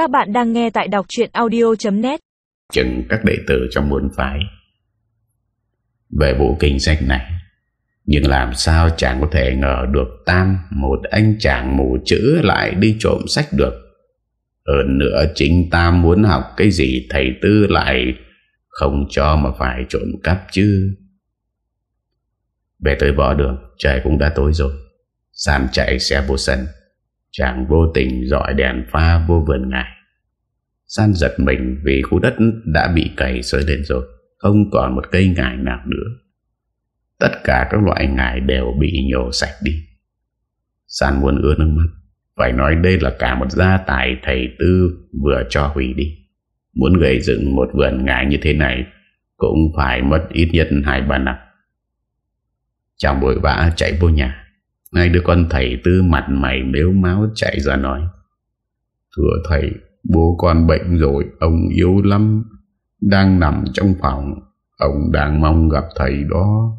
Các bạn đang nghe tại đọc chuyện audio.net Chừng các đệ tử trong môn phái. Về bộ kinh sách này, Nhưng làm sao chàng có thể ngờ được Tam Một anh chàng mù chữ lại đi trộm sách được? Hơn nữa chính Tam muốn học cái gì Thầy Tư lại không cho mà phải trộm cắp chứ? Về tới võ đường Trời cũng đã tối rồi. Sam chạy xe vô sân. Chàng vô tình dọi đèn pha vô vườn ngại San giật mình vì khu đất đã bị cày sới lên rồi, Không còn một cây ngải nào nữa. Tất cả các loại ngải đều bị nhổ sạch đi. San muốn ưa nước mắt, Phải nói đây là cả một gia tài thầy tư vừa cho hủy đi. Muốn gây dựng một vườn ngải như thế này Cũng phải mất ít nhất hai ba năm. Chàng bội vã chạy vô nhà ngay đứa con thầy tư mặt mày nếu máu chạy ra nói, Thưa thầy, Bố con bệnh rồi, Ông yếu lắm. Đang nằm trong phòng, Ông đang mong gặp thầy đó.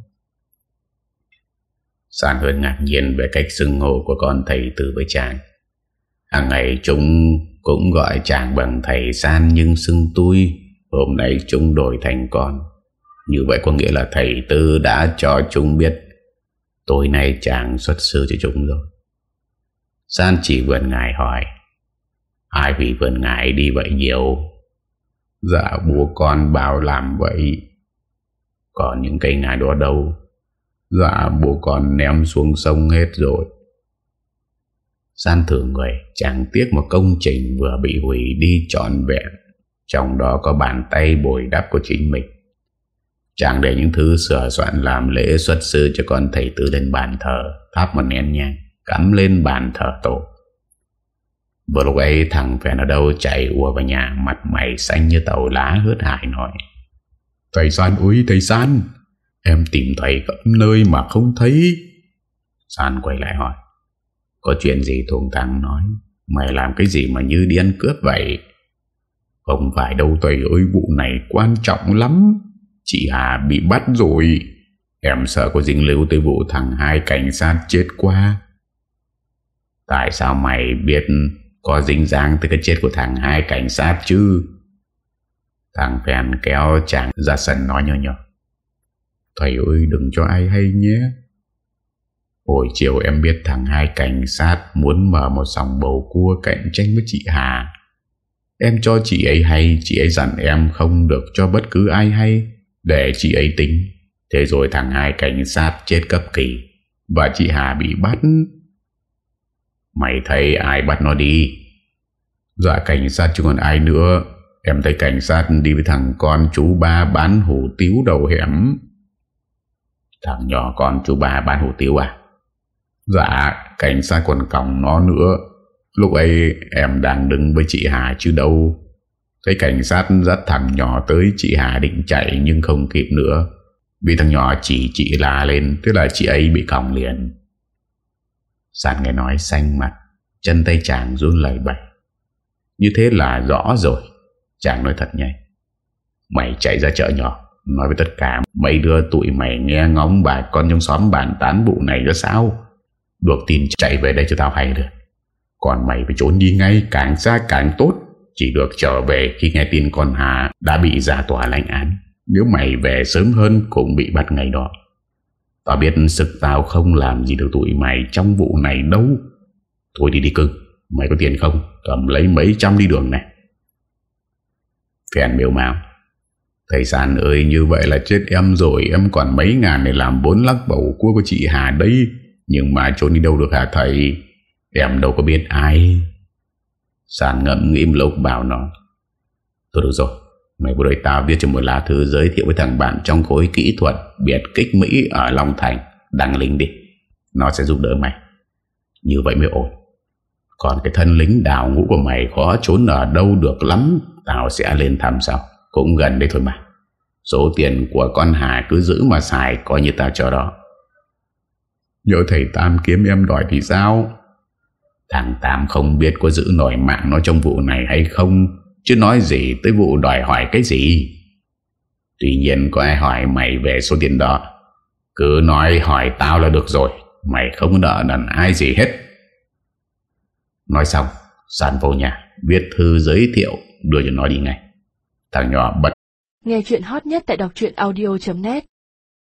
San hơi ngạc nhiên về cách xưng hô của con thầy tư với chàng. Hàng ngày chúng cũng gọi chàng bằng thầy San nhưng xưng tôi Hôm nay chúng đổi thành con. Như vậy có nghĩa là thầy tư đã cho chúng biết Tối nay chàng xuất sư cho chúng rồi. San chỉ vườn ngài hỏi, Ai vị vườn ngài đi vậy nhiều? Dạ bố con bảo làm vậy. Còn những cây ngài đó đâu? Dạ bố con ném xuống sông hết rồi. San thường người Chẳng tiếc một công trình vừa bị hủy đi trọn vẹn. Trong đó có bàn tay bồi đắp của chính mình. Chàng để những thứ sửa soạn làm lễ xuất sư cho con thầy tư lên bàn thờ, thắp một nén nhang, cắm lên bàn thờ tổ. Vừa lúc ấy thằng phèn ở đâu chạy ùa vào nhà, mặt mày xanh như tàu lá hớt hải nói. Thầy San ơi, thầy San, em tìm thầy khắp nơi mà không thấy. San quay lại hỏi, có chuyện gì thùng thằng nói, mày làm cái gì mà như điên cướp vậy? Không phải đâu thầy ơi, vụ này quan trọng lắm. Chị Hà bị bắt rồi. Em sợ có dính lưu tới vụ thằng hai cảnh sát chết qua Tại sao mày biết Có dính dáng tới cái chết của thằng hai cảnh sát chứ? Thằng phèn kéo chàng ra sân nói nhỏ nhỏ. Thầy ơi, đừng cho ai hay nhé. Hồi chiều em biết thằng hai cảnh sát Muốn mở một sòng bầu cua cạnh tranh với chị Hà. Em cho chị ấy hay, Chị ấy dặn em không được cho bất cứ ai hay để chị ấy tính. Thế rồi thằng hai cảnh sát chết cấp kỳ. Và chị Hà bị bắt. Mày thấy ai bắt nó đi? Dạ cảnh sát chứ còn ai nữa. Em thấy cảnh sát đi với thằng con chú ba bán hủ tiếu đầu hẻm. Thằng nhỏ con chú ba bán hủ tiếu à? Dạ cảnh sát còn còng nó nữa. Lúc ấy em đang đứng với chị Hà chứ đâu. Thấy cảnh sát dắt thằng nhỏ tới chị Hà định chạy nhưng không kịp nữa. Vì thằng nhỏ chỉ chị la lên, tức là chị ấy bị còng liền. Sàn nghe nói xanh mặt, chân tay chàng run lời bẩy. Như thế là rõ rồi. Chàng nói thật nhanh. Mày chạy ra chợ nhỏ, nói với tất cả mấy đứa tụi mày nghe ngóng bà con trong xóm bàn tán vụ này ra sao. Được tin chạy về đây cho tao hay được. Còn mày phải trốn đi ngay càng xa càng tốt chỉ được trở về khi nghe tin con Hà đã bị ra tòa lãnh án. Nếu mày về sớm hơn cũng bị bắt ngày đó. Tao biết sức tao không làm gì được tụi mày trong vụ này đâu. Thôi đi đi cưng, mày có tiền không? Cầm lấy mấy trăm đi đường này. Phèn miêu mạo. Thầy sàn ơi như vậy là chết em rồi Em còn mấy ngàn để làm bốn lắc bầu cua của chị Hà đấy Nhưng mà trốn đi đâu được hả thầy Em đâu có biết ai Sàn ngậm im một bảo nó, Thôi được rồi, Mày vừa đợi tao viết cho một lá thư giới thiệu với thằng bạn trong khối kỹ thuật biệt kích Mỹ ở Long Thành. Đăng lính đi. Nó sẽ giúp đỡ mày. Như vậy mới ổn. Còn cái thân lính đào ngũ của mày khó trốn ở đâu được lắm. Tao sẽ lên thăm sau. Cũng gần đây thôi mà. Số tiền của con Hà cứ giữ mà xài, coi như tao cho đó. Nhớ thầy Tam kiếm em đòi thì sao? Thằng Tam không biết có giữ nổi mạng nó trong vụ này hay không, Chứ nói gì tới vụ đòi hỏi cái gì. Tuy nhiên có ai hỏi mày về số tiền đó? Cứ nói hỏi tao là được rồi, Mày không nợ nần ai gì hết. Nói xong Sàn vô nhà Viết thư giới thiệu, đưa cho nó đi ngay. Thằng nhỏ bật Nghe chuyện hot nhất tại đọc audio.net